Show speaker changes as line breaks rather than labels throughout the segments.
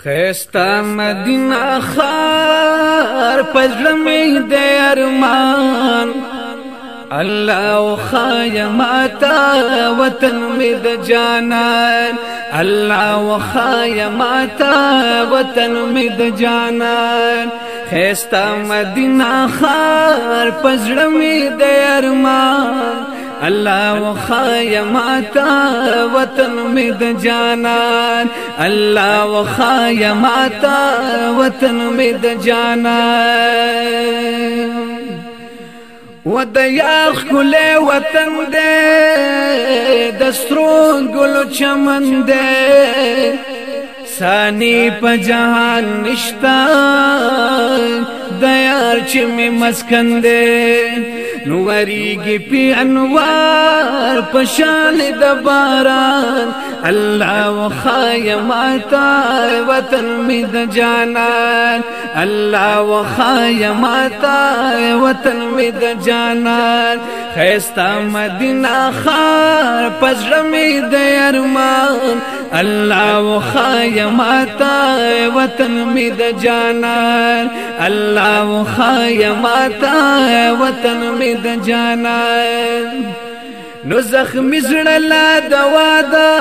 خستا مدینه خار پزړه مې د ارمان الله او خای ماتا وطن مې د جانان الله او خای ماتا وطن مې د جانان خستا مدینه خار پزړه مې د ارمان الله وخایا ماتا وطن می د جانان الله وخایا ماتا وطن می د جانان ود یا خل وطن دې د سترو ګلو چمن دې سانی په جهان نشتا د یار چې می مسکن دې نوریږي پی انوار پشان د باران الله وخای ماتا وطن می د جانان الله وخای ماتا وطن می د جانان خيستا مدینه خار پزړه می د ارمان الله وخایا ماتا وطن می د جانان الله وخایا ماتا وطن می د جانان نو زخمی زړه لا دوا ده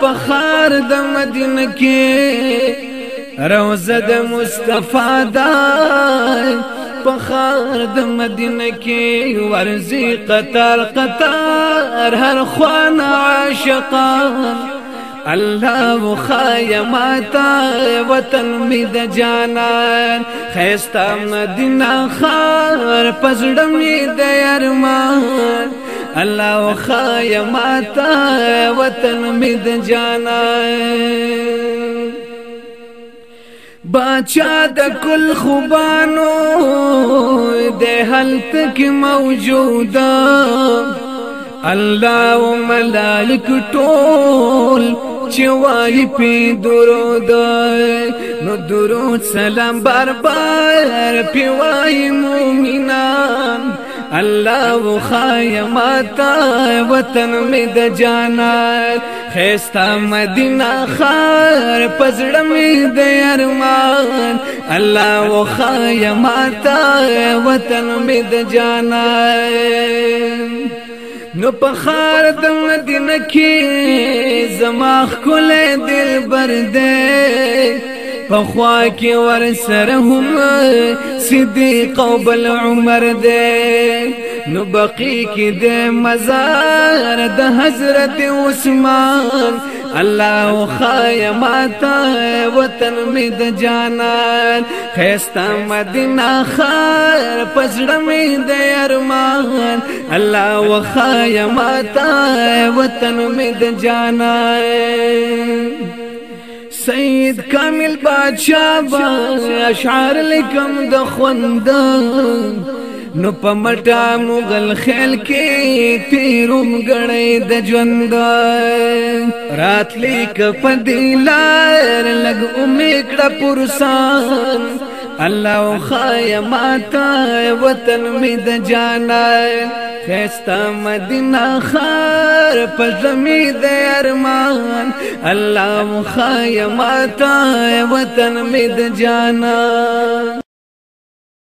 په خار د مدینه کې روزه د مصطفی ده پخار د مدینه کې ورزي قطار قطار هر خوان عاشقان الله وخایا ماتا وطن می د جانان خيستا مدینه خار پزړه می د ارمان الله وخایا ماتا وطن می د جانان باچا د کل خوبانو د حالت کې موجوده الله او ملائک ټول چې وای پی درود نو درود سلام بار بار پی وای مومنان الله خای ماتا وطن می د جانا خيستا مدینه خار پزړه می د ارمان الله خای ماتا وطن می د جانا نو په خار د مدینه کې زما خپل دل برده په خوا کې ور سره هم صدیق او بل عمر ده نو بقي کې د مزار د حضرت عثمان الله خای ماتا وطن می د جانان خيستا مدینه خار پزړه می د ارمان الله خای ماتا وطن می د جانان سید کامل بادشاہ با اشعار لکم د خوند نو په مټه مغل خیل کې تیروم غړې د ژوند راتلې ک په دلار لګ امید کړه پرسان الله خای ماتا وطن می د جانا خستا مدینه خار په زمي د ارمان الله خای ماتا وطن می د جانا